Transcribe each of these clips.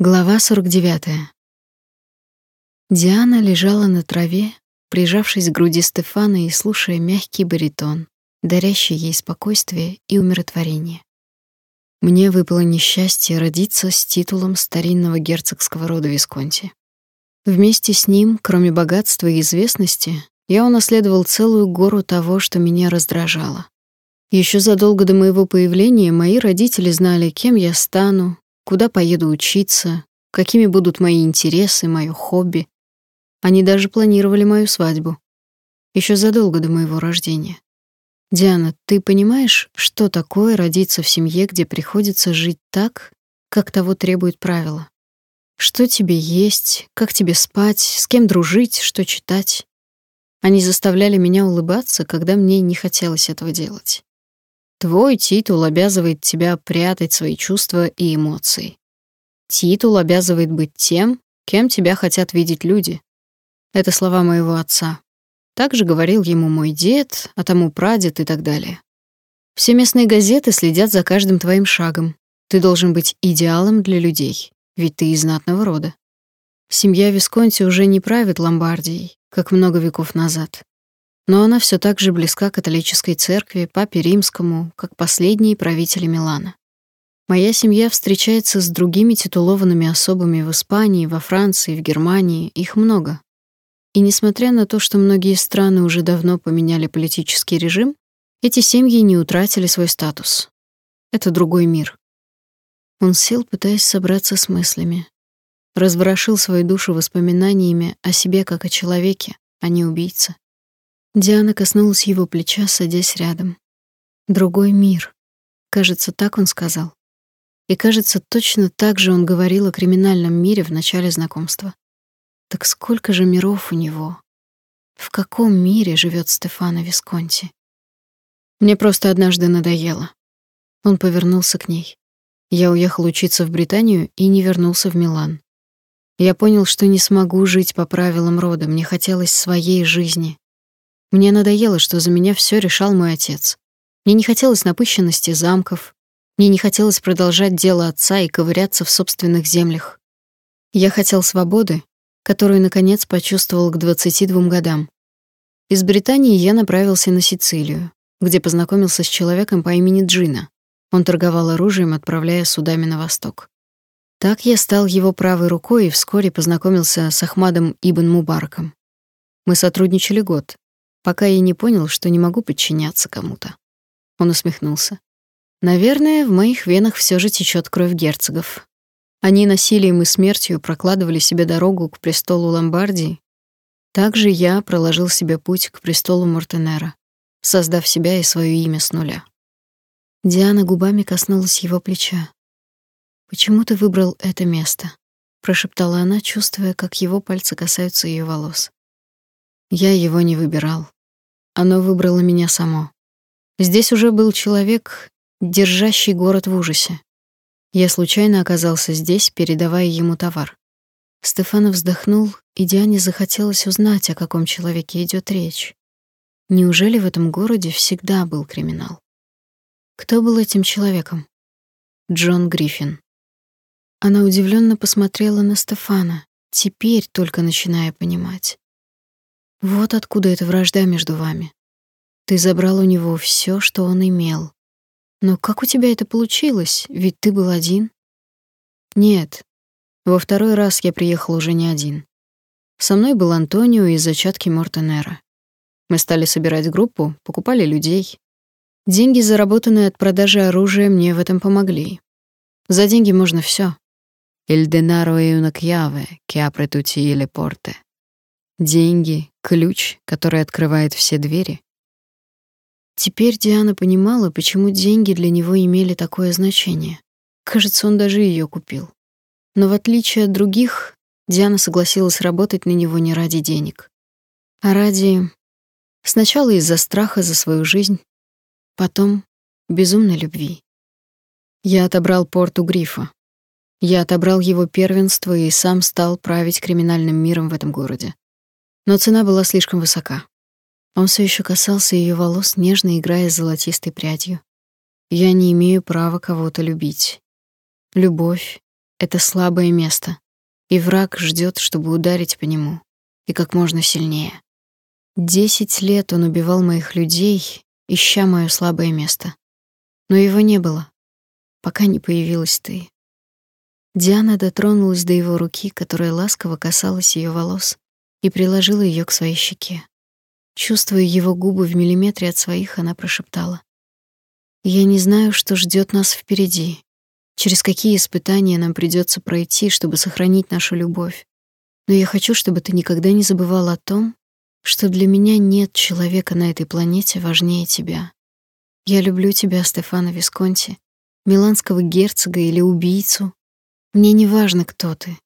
Глава 49. Диана лежала на траве, прижавшись к груди Стефана и слушая мягкий баритон, дарящий ей спокойствие и умиротворение. Мне выпало несчастье родиться с титулом старинного герцогского рода Висконти. Вместе с ним, кроме богатства и известности, я унаследовал целую гору того, что меня раздражало. Еще задолго до моего появления мои родители знали, кем я стану, куда поеду учиться, какими будут мои интересы, моё хобби. Они даже планировали мою свадьбу. Еще задолго до моего рождения. Диана, ты понимаешь, что такое родиться в семье, где приходится жить так, как того требует правила? Что тебе есть, как тебе спать, с кем дружить, что читать? Они заставляли меня улыбаться, когда мне не хотелось этого делать. Твой титул обязывает тебя прятать свои чувства и эмоции. Титул обязывает быть тем, кем тебя хотят видеть люди. Это слова моего отца. Так же говорил ему мой дед, а тому прадед и так далее. Все местные газеты следят за каждым твоим шагом. Ты должен быть идеалом для людей, ведь ты из знатного рода. Семья Висконти уже не правит Ломбардией, как много веков назад но она все так же близка католической церкви, папе римскому, как последние правители Милана. Моя семья встречается с другими титулованными особами в Испании, во Франции, в Германии, их много. И несмотря на то, что многие страны уже давно поменяли политический режим, эти семьи не утратили свой статус. Это другой мир. Он сел, пытаясь собраться с мыслями. Разворошил свою душу воспоминаниями о себе как о человеке, а не убийце. Диана коснулась его плеча, садясь рядом. Другой мир. Кажется, так он сказал. И кажется, точно так же он говорил о криминальном мире в начале знакомства. Так сколько же миров у него? В каком мире живет Стефано Висконти? Мне просто однажды надоело. Он повернулся к ней. Я уехал учиться в Британию и не вернулся в Милан. Я понял, что не смогу жить по правилам рода, мне хотелось своей жизни. Мне надоело, что за меня все решал мой отец. Мне не хотелось напыщенности замков, мне не хотелось продолжать дело отца и ковыряться в собственных землях. Я хотел свободы, которую наконец почувствовал к 22 годам. Из Британии я направился на Сицилию, где познакомился с человеком по имени Джина. Он торговал оружием, отправляя судами на восток. Так я стал его правой рукой и вскоре познакомился с Ахмадом Ибн Мубараком. Мы сотрудничали год, пока я не понял, что не могу подчиняться кому-то. Он усмехнулся. Наверное, в моих венах все же течет кровь герцогов. Они насилием и смертью прокладывали себе дорогу к престолу Ломбардии. Также я проложил себе путь к престолу Мортенера, создав себя и свое имя с нуля. Диана губами коснулась его плеча. «Почему ты выбрал это место?» — прошептала она, чувствуя, как его пальцы касаются ее волос. «Я его не выбирал. Оно выбрало меня само. Здесь уже был человек, держащий город в ужасе. Я случайно оказался здесь, передавая ему товар. Стефанов вздохнул, и Диане захотелось узнать, о каком человеке идет речь. Неужели в этом городе всегда был криминал? Кто был этим человеком? Джон Гриффин. Она удивленно посмотрела на Стефана, теперь только начиная понимать. Вот откуда эта вражда между вами. Ты забрал у него все, что он имел. Но как у тебя это получилось? Ведь ты был один. Нет. Во второй раз я приехал уже не один. Со мной был Антонио из зачатки Мортенера. Мы стали собирать группу, покупали людей. Деньги, заработанные от продажи оружия, мне в этом помогли. За деньги можно все. Il denaro è una chiave che apre tutte le porte. Деньги — ключ, который открывает все двери. Теперь Диана понимала, почему деньги для него имели такое значение. Кажется, он даже ее купил. Но в отличие от других, Диана согласилась работать на него не ради денег, а ради... Сначала из-за страха за свою жизнь, потом безумной любви. Я отобрал порт у Грифа. Я отобрал его первенство и сам стал править криминальным миром в этом городе но цена была слишком высока. Он все еще касался ее волос, нежно играя золотистой прядью. Я не имею права кого-то любить. Любовь это слабое место, и враг ждет, чтобы ударить по нему, и как можно сильнее. Десять лет он убивал моих людей, ища мое слабое место. Но его не было, пока не появилась ты. Диана дотронулась до его руки, которая ласково касалась ее волос, и приложила ее к своей щеке. Чувствуя его губы в миллиметре от своих, она прошептала: "Я не знаю, что ждет нас впереди, через какие испытания нам придется пройти, чтобы сохранить нашу любовь. Но я хочу, чтобы ты никогда не забывал о том, что для меня нет человека на этой планете важнее тебя. Я люблю тебя, Стефано Висконти, миланского герцога или убийцу. Мне не важно, кто ты.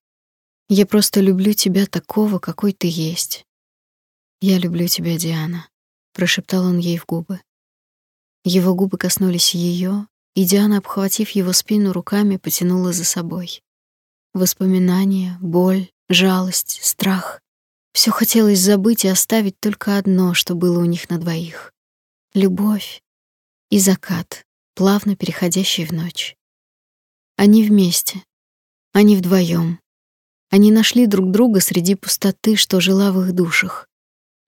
Я просто люблю тебя такого, какой ты есть. Я люблю тебя, Диана, прошептал он ей в губы. Его губы коснулись ее, и Диана, обхватив его спину руками, потянула за собой. Воспоминания, боль, жалость, страх все хотелось забыть и оставить только одно, что было у них на двоих любовь и закат, плавно переходящий в ночь. Они вместе, они вдвоем. Они нашли друг друга среди пустоты, что жила в их душах.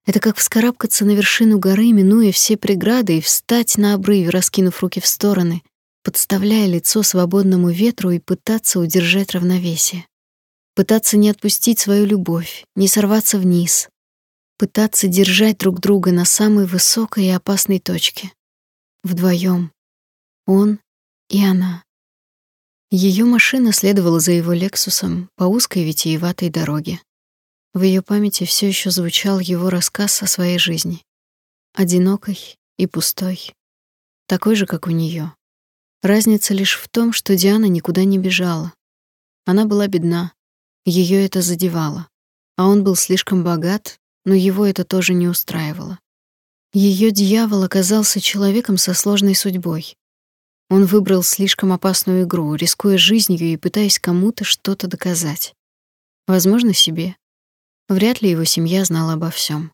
Это как вскарабкаться на вершину горы, минуя все преграды, и встать на обрыве, раскинув руки в стороны, подставляя лицо свободному ветру и пытаться удержать равновесие. Пытаться не отпустить свою любовь, не сорваться вниз. Пытаться держать друг друга на самой высокой и опасной точке. Вдвоем. Он и она. Ее машина следовала за его Лексусом по узкой витиеватой дороге. В ее памяти все еще звучал его рассказ о своей жизни. Одинокой и пустой. Такой же, как у нее. Разница лишь в том, что Диана никуда не бежала. Она была бедна. Ее это задевало. А он был слишком богат, но его это тоже не устраивало. Ее дьявол оказался человеком со сложной судьбой. Он выбрал слишком опасную игру, рискуя жизнью и пытаясь кому-то что-то доказать. Возможно, себе. Вряд ли его семья знала обо всем.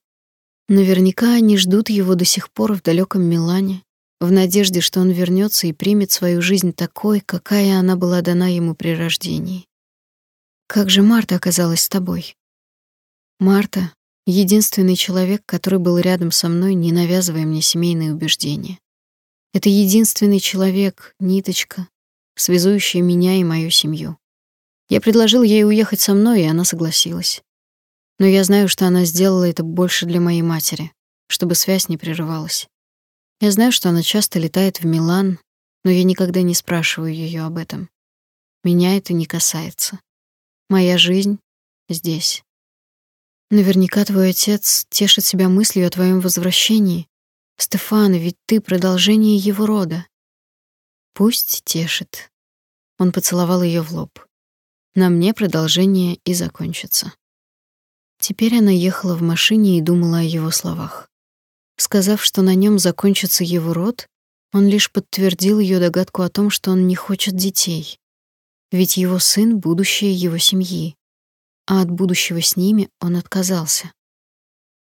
Наверняка они ждут его до сих пор в далеком Милане, в надежде, что он вернется и примет свою жизнь такой, какая она была дана ему при рождении. Как же Марта оказалась с тобой? Марта — единственный человек, который был рядом со мной, не навязывая мне семейные убеждения. Это единственный человек, ниточка, связующая меня и мою семью. Я предложил ей уехать со мной, и она согласилась. Но я знаю, что она сделала это больше для моей матери, чтобы связь не прерывалась. Я знаю, что она часто летает в Милан, но я никогда не спрашиваю ее об этом. Меня это не касается. Моя жизнь здесь. Наверняка твой отец тешит себя мыслью о твоем возвращении. Стефана, ведь ты продолжение его рода. Пусть тешит. Он поцеловал ее в лоб. На мне продолжение и закончится. Теперь она ехала в машине и думала о его словах. Сказав, что на нем закончится его род, он лишь подтвердил ее догадку о том, что он не хочет детей. Ведь его сын — будущее его семьи, а от будущего с ними он отказался.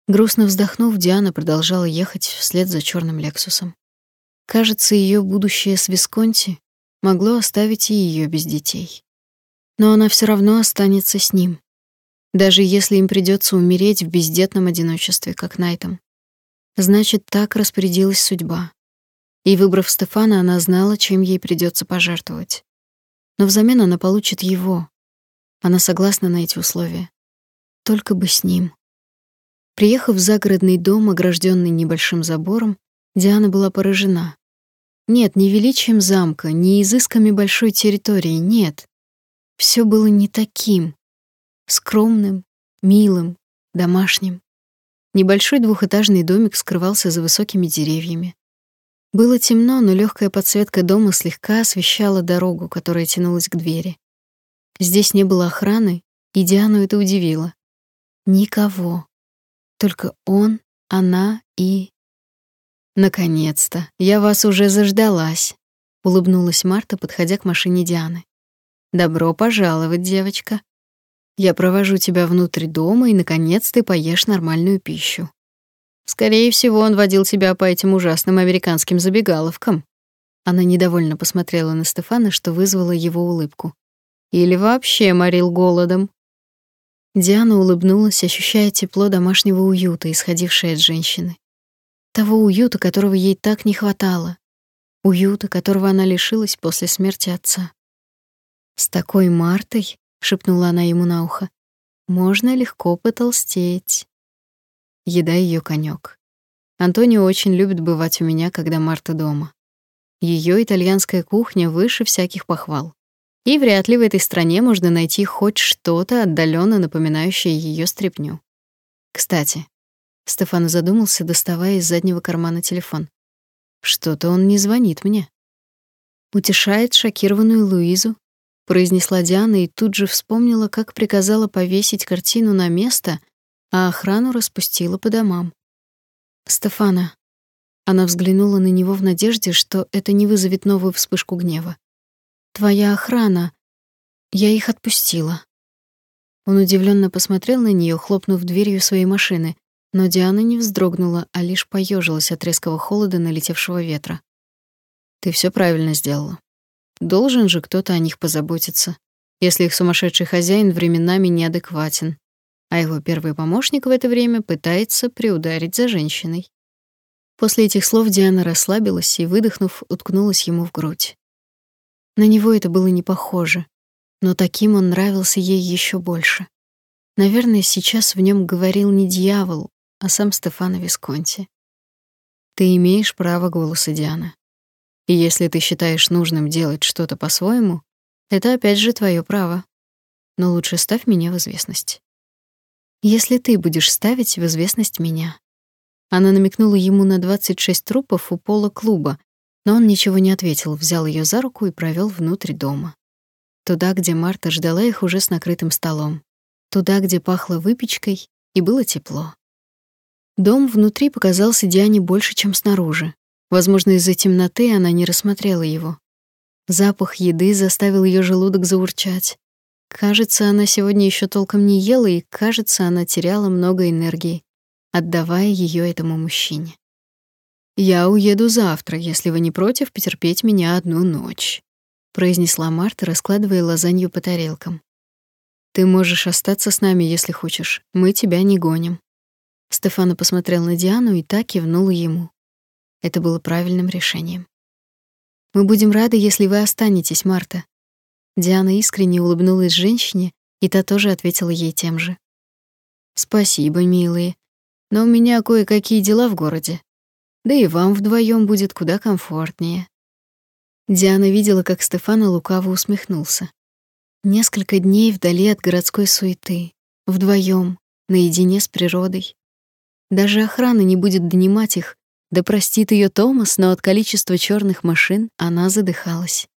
Грустно вздохнув, Диана продолжала ехать вслед за черным Лексусом. Кажется, ее будущее с Висконти могло оставить и ее без детей. Но она все равно останется с ним, даже если им придется умереть в бездетном одиночестве, как Найтом. Значит, так распорядилась судьба. И выбрав Стефана, она знала, чем ей придется пожертвовать. Но взамен она получит его. Она согласна на эти условия. Только бы с ним. Приехав в загородный дом, огражденный небольшим забором, Диана была поражена. Нет, не величием замка, не изысками большой территории, нет. Все было не таким. Скромным, милым, домашним. Небольшой двухэтажный домик скрывался за высокими деревьями. Было темно, но легкая подсветка дома слегка освещала дорогу, которая тянулась к двери. Здесь не было охраны, и Диану это удивило. Никого. Только он, она и... «Наконец-то! Я вас уже заждалась!» — улыбнулась Марта, подходя к машине Дианы. «Добро пожаловать, девочка. Я провожу тебя внутрь дома, и, наконец, ты поешь нормальную пищу. Скорее всего, он водил тебя по этим ужасным американским забегаловкам. Она недовольно посмотрела на Стефана, что вызвало его улыбку. Или вообще морил голодом?» Диана улыбнулась, ощущая тепло домашнего уюта, исходившее от женщины. Того уюта, которого ей так не хватало. Уюта, которого она лишилась после смерти отца. «С такой Мартой», — шепнула она ему на ухо, — «можно легко потолстеть». Еда ее конек. Антонио очень любит бывать у меня, когда Марта дома. Ее итальянская кухня выше всяких похвал. И вряд ли в этой стране можно найти хоть что-то отдаленно напоминающее ее стряпню. Кстати, Стефан задумался, доставая из заднего кармана телефон. Что-то он не звонит мне. Утешает шокированную Луизу, произнесла Диана и тут же вспомнила, как приказала повесить картину на место, а охрану распустила по домам. Стефана. Она взглянула на него в надежде, что это не вызовет новую вспышку гнева. Твоя охрана. Я их отпустила. Он удивленно посмотрел на нее, хлопнув дверью своей машины, но Диана не вздрогнула, а лишь поежилась от резкого холода налетевшего ветра. Ты все правильно сделала. Должен же кто-то о них позаботиться, если их сумасшедший хозяин временами неадекватен, а его первый помощник в это время пытается приударить за женщиной. После этих слов Диана расслабилась и, выдохнув, уткнулась ему в грудь. На него это было не похоже, но таким он нравился ей еще больше. Наверное, сейчас в нем говорил не дьявол, а сам Стефано Висконти. Ты имеешь право голоса, Диана. И если ты считаешь нужным делать что-то по-своему, это опять же твое право. Но лучше ставь меня в известность. Если ты будешь ставить в известность меня. Она намекнула ему на 26 трупов у пола клуба, но он ничего не ответил, взял ее за руку и провел внутрь дома. Туда, где Марта ждала их уже с накрытым столом. Туда, где пахло выпечкой и было тепло. Дом внутри показался Диане больше, чем снаружи. Возможно, из-за темноты она не рассмотрела его. Запах еды заставил ее желудок заурчать. Кажется, она сегодня еще толком не ела, и, кажется, она теряла много энергии, отдавая ее этому мужчине. «Я уеду завтра, если вы не против потерпеть меня одну ночь», произнесла Марта, раскладывая лазанью по тарелкам. «Ты можешь остаться с нами, если хочешь. Мы тебя не гоним». Стефана посмотрел на Диану и так кивнула ему. Это было правильным решением. «Мы будем рады, если вы останетесь, Марта». Диана искренне улыбнулась женщине, и та тоже ответила ей тем же. «Спасибо, милые, но у меня кое-какие дела в городе. Да и вам вдвоем будет куда комфортнее. Диана видела, как Стефана лукаво усмехнулся. Несколько дней вдали от городской суеты, вдвоем, наедине с природой. Даже охрана не будет донимать их, да простит ее Томас, но от количества черных машин она задыхалась.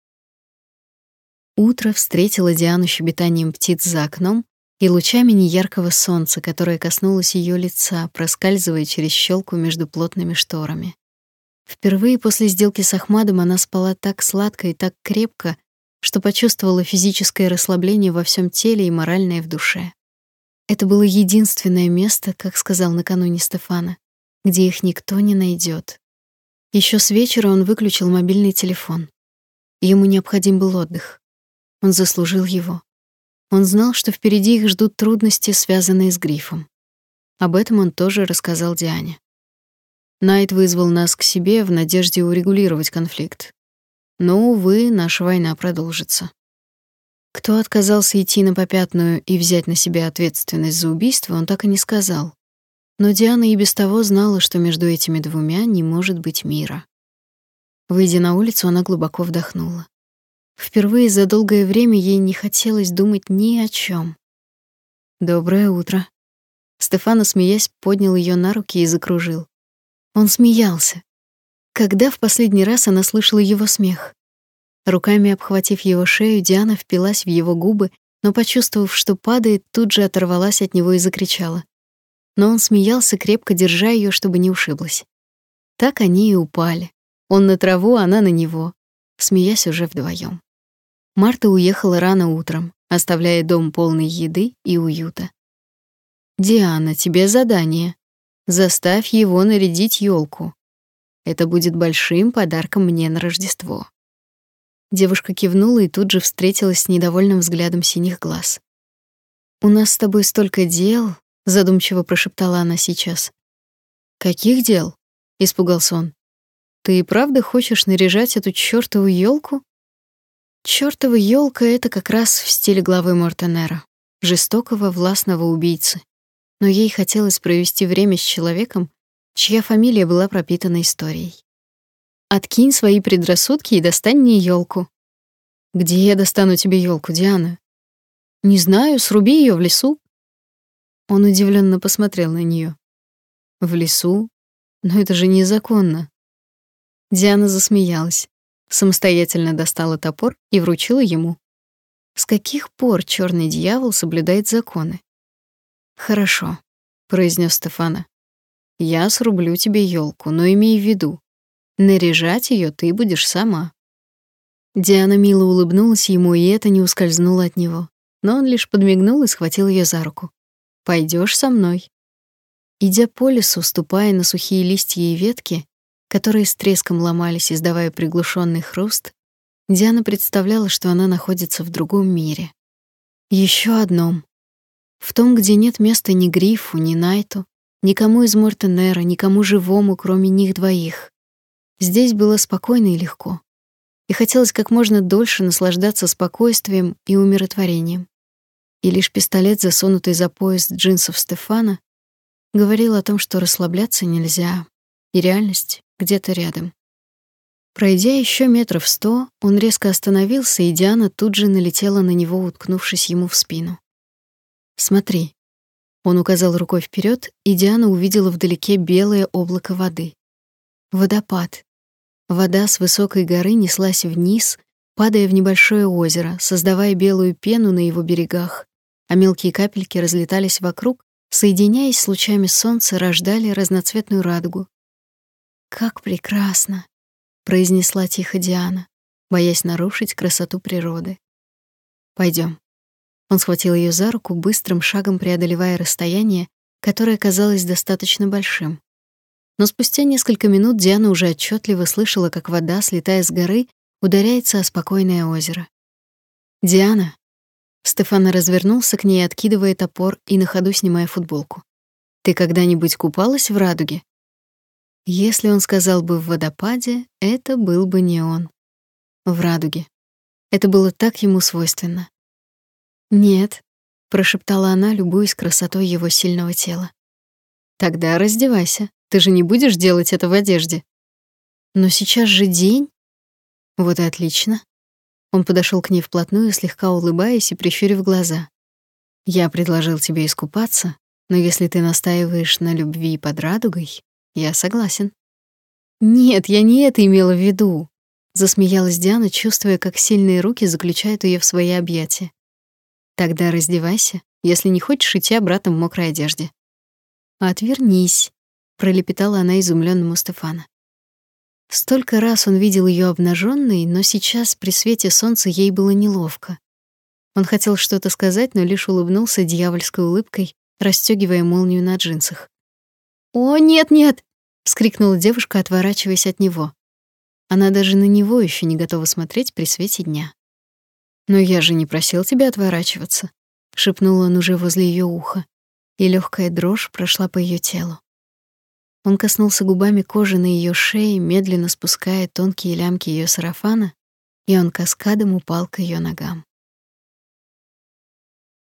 Утро встретило Диану щебетанием птиц за окном и лучами неяркого солнца, которое коснулось ее лица, проскальзывая через щелку между плотными шторами. Впервые после сделки с Ахмадом она спала так сладко и так крепко, что почувствовала физическое расслабление во всем теле и моральное в душе. Это было единственное место, как сказал накануне Стефана, где их никто не найдет. Еще с вечера он выключил мобильный телефон. Ему необходим был отдых. Он заслужил его. Он знал, что впереди их ждут трудности, связанные с грифом. Об этом он тоже рассказал Диане. Найт вызвал нас к себе в надежде урегулировать конфликт. Но, увы, наша война продолжится. Кто отказался идти на попятную и взять на себя ответственность за убийство, он так и не сказал. Но Диана и без того знала, что между этими двумя не может быть мира. Выйдя на улицу, она глубоко вдохнула. Впервые за долгое время ей не хотелось думать ни о чем. Доброе утро. Стефано, смеясь, поднял ее на руки и закружил. Он смеялся. Когда в последний раз она слышала его смех? Руками обхватив его шею, Диана впилась в его губы, но почувствовав, что падает, тут же оторвалась от него и закричала. Но он смеялся, крепко держа ее, чтобы не ушиблась. Так они и упали. Он на траву, она на него, смеясь уже вдвоем. Марта уехала рано утром, оставляя дом полный еды и уюта. «Диана, тебе задание. Заставь его нарядить елку. Это будет большим подарком мне на Рождество». Девушка кивнула и тут же встретилась с недовольным взглядом синих глаз. «У нас с тобой столько дел», — задумчиво прошептала она сейчас. «Каких дел?» — испугался он. «Ты и правда хочешь наряжать эту чёртову ёлку?» Чёртова ёлка — это как раз в стиле главы Мортенера, жестокого властного убийцы. Но ей хотелось провести время с человеком, чья фамилия была пропитана историей. Откинь свои предрассудки и достань мне ёлку. Где я достану тебе ёлку, Диана? Не знаю, сруби её в лесу. Он удивленно посмотрел на неё. В лесу? Но это же незаконно. Диана засмеялась, самостоятельно достала топор и вручила ему. С каких пор чёрный дьявол соблюдает законы? Хорошо, произнёс Стефана. Я срублю тебе ёлку, но имей в виду, Наряжать ее ты будешь сама. Диана мило улыбнулась ему, и это не ускользнуло от него. Но он лишь подмигнул и схватил ее за руку. Пойдешь со мной. Идя по лесу, ступая на сухие листья и ветки, которые с треском ломались, издавая приглушенный хруст, Диана представляла, что она находится в другом мире. Еще одном. В том, где нет места ни Грифу, ни Найту, никому из Мортенера, никому живому, кроме них двоих. Здесь было спокойно и легко. И хотелось как можно дольше наслаждаться спокойствием и умиротворением. И лишь пистолет, засунутый за пояс джинсов Стефана, говорил о том, что расслабляться нельзя, и реальность где-то рядом. Пройдя еще метров сто, он резко остановился, и Диана тут же налетела на него, уткнувшись ему в спину. «Смотри». Он указал рукой вперед, и Диана увидела вдалеке белое облако воды. Водопад, Вода с высокой горы неслась вниз, падая в небольшое озеро, создавая белую пену на его берегах, а мелкие капельки разлетались вокруг, соединяясь с лучами солнца, рождали разноцветную радугу. «Как прекрасно!» — произнесла тихо Диана, боясь нарушить красоту природы. Пойдем. Он схватил ее за руку, быстрым шагом преодолевая расстояние, которое казалось достаточно большим. Но спустя несколько минут Диана уже отчетливо слышала, как вода, слетая с горы, ударяется о спокойное озеро. «Диана!» Стефана развернулся к ней, откидывая топор и на ходу снимая футболку. «Ты когда-нибудь купалась в радуге?» Если он сказал бы в водопаде, это был бы не он. В радуге. Это было так ему свойственно. «Нет», — прошептала она, любуясь красотой его сильного тела. «Тогда раздевайся», ты же не будешь делать это в одежде. Но сейчас же день. Вот и отлично. Он подошел к ней вплотную, слегка улыбаясь и прищурив глаза. Я предложил тебе искупаться, но если ты настаиваешь на любви под радугой, я согласен. Нет, я не это имела в виду, засмеялась Диана, чувствуя, как сильные руки заключают ее в свои объятия. Тогда раздевайся, если не хочешь идти обратно в мокрой одежде. Отвернись, пролепетала она изумлённому Стефана. Столько раз он видел её обнажённой, но сейчас при свете солнца ей было неловко. Он хотел что-то сказать, но лишь улыбнулся дьявольской улыбкой, расстёгивая молнию на джинсах. "О, нет, нет!" вскрикнула девушка, отворачиваясь от него. Она даже на него ещё не готова смотреть при свете дня. "Но я же не просил тебя отворачиваться", шепнул он уже возле её уха, и лёгкая дрожь прошла по её телу. Он коснулся губами кожи на ее шее, медленно спуская тонкие лямки ее сарафана, и он каскадом упал к ее ногам.